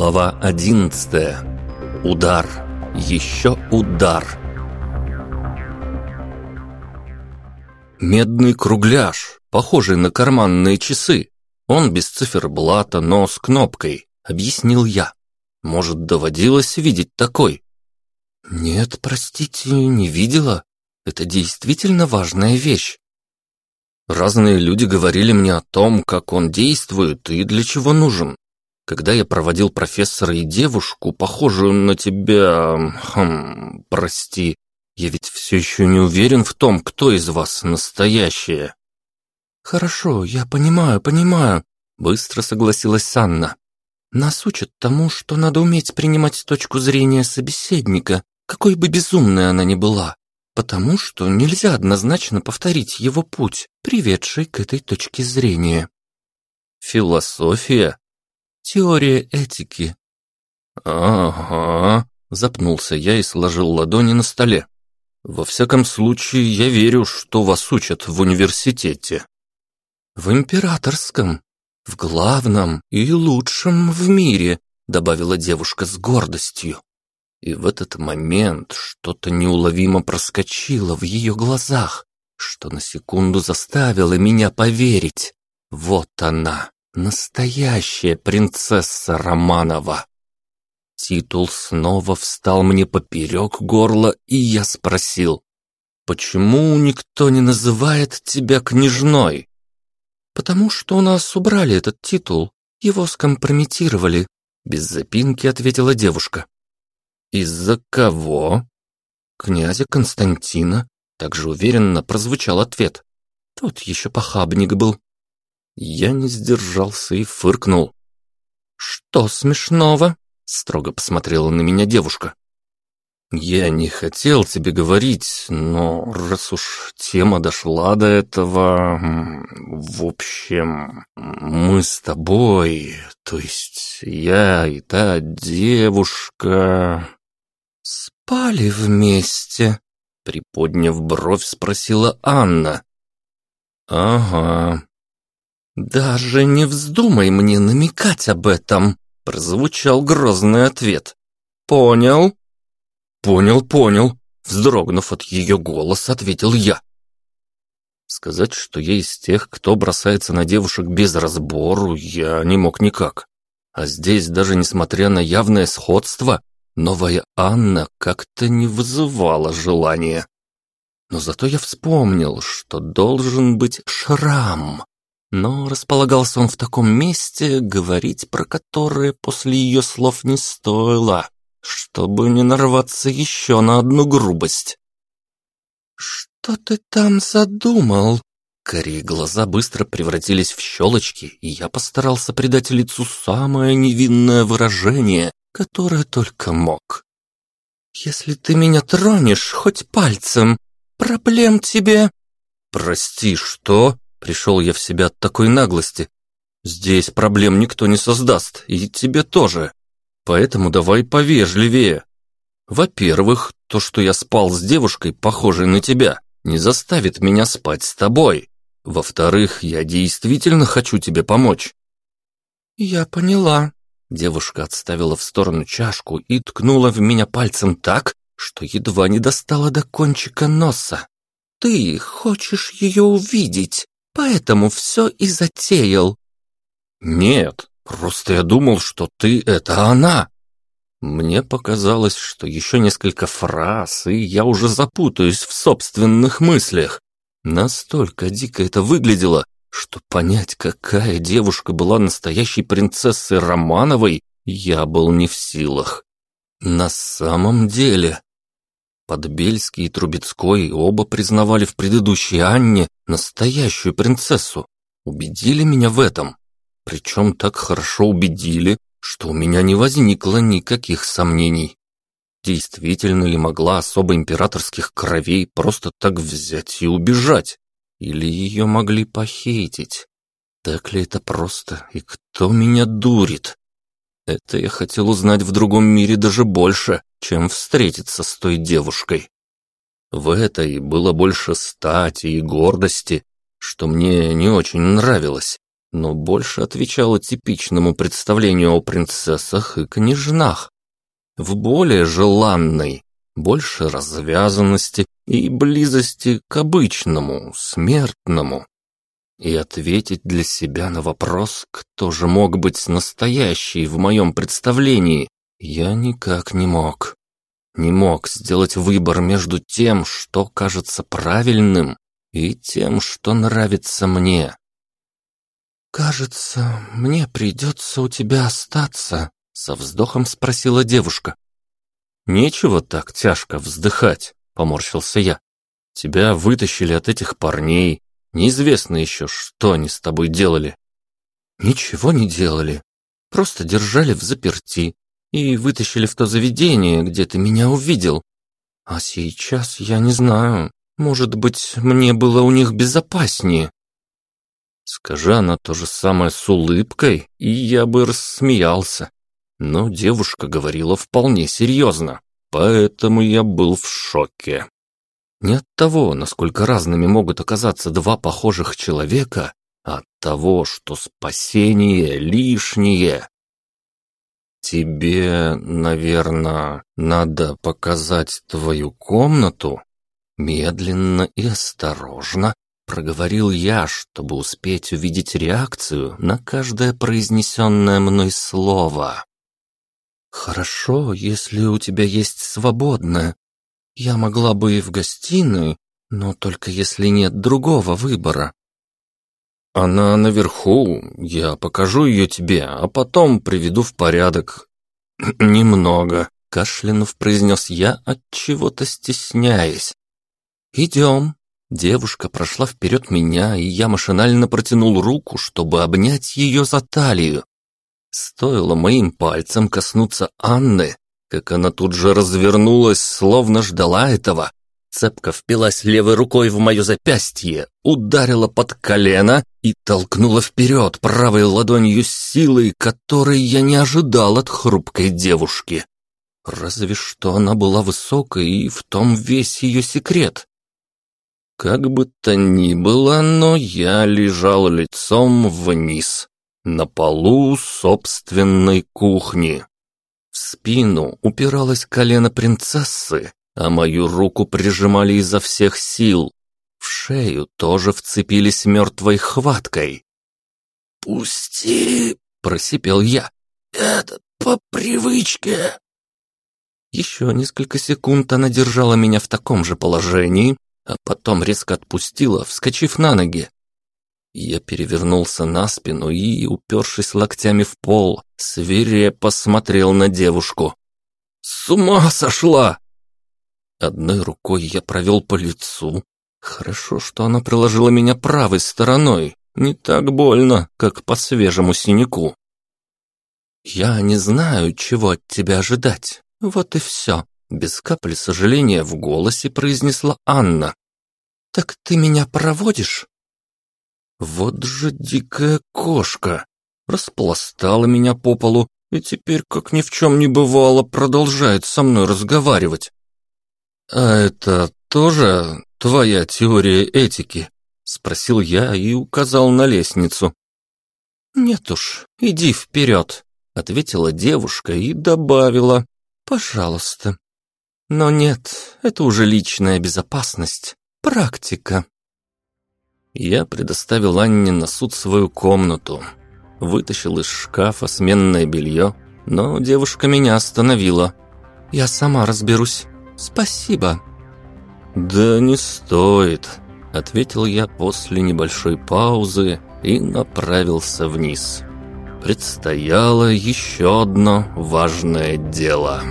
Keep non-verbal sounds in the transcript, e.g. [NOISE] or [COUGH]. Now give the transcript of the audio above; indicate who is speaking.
Speaker 1: Глава 11. Удар. Еще удар. Медный кругляш, похожий на карманные часы. Он без циферблата, но с кнопкой, объяснил я. Может, доводилось видеть такой? Нет, простите, не видела. Это действительно важная вещь. Разные люди говорили мне о том, как он действует и для чего нужен. Когда я проводил профессора и девушку, похожую на тебя... Хм, прости, я ведь все еще не уверен в том, кто из вас настоящая. Хорошо, я понимаю, понимаю, быстро согласилась Анна. Нас учат тому, что надо уметь принимать точку зрения собеседника, какой бы безумной она ни была потому что нельзя однозначно повторить его путь, приведший к этой точке зрения. Философия? Теория этики. Ага, запнулся я и сложил ладони на столе. Во всяком случае, я верю, что вас учат в университете. В императорском, в главном и лучшем в мире, добавила девушка с гордостью. И в этот момент что-то неуловимо проскочило в ее глазах, что на секунду заставило меня поверить. Вот она, настоящая принцесса Романова. Титул снова встал мне поперек горла, и я спросил, «Почему никто не называет тебя княжной?» «Потому что у нас убрали этот титул, его скомпрометировали», без запинки ответила девушка. «Из-за кого?» «Князя Константина», — также уверенно прозвучал ответ. Тот еще похабник был. Я не сдержался и фыркнул. «Что смешного?» — строго посмотрела на меня девушка. «Я не хотел тебе говорить, но раз уж тема дошла до этого... В общем, мы с тобой, то есть я и та девушка...» «Спали вместе?» — приподняв бровь, спросила Анна. «Ага». «Даже не вздумай мне намекать об этом», — прозвучал грозный ответ. «Понял?» «Понял, понял», — вздрогнув от ее голоса, ответил я. Сказать, что я из тех, кто бросается на девушек без разбору, я не мог никак. А здесь, даже несмотря на явное сходство, Новая Анна как-то не вызывала желания. Но зато я вспомнил, что должен быть шрам. Но располагался он в таком месте, говорить про которое после ее слов не стоило, чтобы не нарваться еще на одну грубость. «Что ты там задумал?» Карие глаза быстро превратились в щелочки, и я постарался придать лицу самое невинное выражение, которое только мог. «Если ты меня тронешь хоть пальцем, проблем тебе...» «Прости, что?» — пришел я в себя от такой наглости. «Здесь проблем никто не создаст, и тебе тоже. Поэтому давай повежливее. Во-первых, то, что я спал с девушкой, похожей на тебя, не заставит меня спать с тобой. Во-вторых, я действительно хочу тебе помочь». «Я поняла», Девушка отставила в сторону чашку и ткнула в меня пальцем так, что едва не достала до кончика носа. «Ты хочешь ее увидеть, поэтому все и затеял». «Нет, просто я думал, что ты — это она». Мне показалось, что еще несколько фраз, и я уже запутаюсь в собственных мыслях. Настолько дико это выглядело, что понять, какая девушка была настоящей принцессой Романовой, я был не в силах. На самом деле... Подбельский и Трубецкой оба признавали в предыдущей Анне настоящую принцессу. Убедили меня в этом. Причем так хорошо убедили, что у меня не возникло никаких сомнений. Действительно ли могла особо императорских кровей просто так взять и убежать? Или ее могли похитить? Так ли это просто? И кто меня дурит? Это я хотел узнать в другом мире даже больше, чем встретиться с той девушкой. В этой было больше стати и гордости, что мне не очень нравилось. но больше отвечала типичному представлению о принцессах и княжнах. В более желанной, больше развязанности и близости к обычному, смертному. И ответить для себя на вопрос, кто же мог быть настоящий в моем представлении, я никак не мог. Не мог сделать выбор между тем, что кажется правильным, и тем, что нравится мне. «Кажется, мне придется у тебя остаться», — со вздохом спросила девушка. «Нечего так тяжко вздыхать», — поморщился я. «Тебя вытащили от этих парней. Неизвестно еще, что они с тобой делали». «Ничего не делали. Просто держали в заперти и вытащили в то заведение, где ты меня увидел. А сейчас я не знаю. Может быть, мне было у них безопаснее». Скажи она то же самое с улыбкой, и я бы рассмеялся. Но девушка говорила вполне серьезно, поэтому я был в шоке. Не от того, насколько разными могут оказаться два похожих человека, а от того, что спасение лишнее. «Тебе, наверное, надо показать твою комнату?» Медленно и осторожно проговорил я, чтобы успеть увидеть реакцию на каждое произнесенное мной слово. «Хорошо, если у тебя есть свободное. Я могла бы и в гостиной, но только если нет другого выбора». «Она наверху, я покажу ее тебе, а потом приведу в порядок. [CLEARS THROAT] Немного», — кашлянув произнес я, от чего то стесняясь. «Идем», Девушка прошла вперед меня, и я машинально протянул руку, чтобы обнять ее за талию. Стоило моим пальцем коснуться Анны, как она тут же развернулась, словно ждала этого. Цепка впилась левой рукой в мое запястье, ударила под колено и толкнула вперед правой ладонью силой, которой я не ожидал от хрупкой девушки. Разве что она была высокой, и в том весь ее секрет. Как бы то ни было, но я лежал лицом вниз, на полу собственной кухни. Спину упиралось колено принцессы, а мою руку прижимали изо всех сил. В шею тоже вцепились мертвой хваткой. «Пусти!» — просипел я. «Это по привычке!» Еще несколько секунд она держала меня в таком же положении, а потом резко отпустила, вскочив на ноги. Я перевернулся на спину и, упершись локтями в пол, свирепо смотрел на девушку. «С ума сошла!» Одной рукой я провел по лицу. Хорошо, что она приложила меня правой стороной. Не так больно, как по свежему синяку. «Я не знаю, чего от тебя ожидать. Вот и все», — без капли сожаления в голосе произнесла Анна. «Так ты меня проводишь?» Вот же дикая кошка! Распластала меня по полу и теперь, как ни в чем не бывало, продолжает со мной разговаривать. «А это тоже твоя теория этики?» — спросил я и указал на лестницу. «Нет уж, иди вперед», — ответила девушка и добавила. «Пожалуйста». Но нет, это уже личная безопасность. Практика. Я предоставил Анне на суд свою комнату. Вытащил из шкафа сменное белье, но девушка меня остановила. «Я сама разберусь. Спасибо». «Да не стоит», — ответил я после небольшой паузы и направился вниз. Предстояло еще одно важное дело.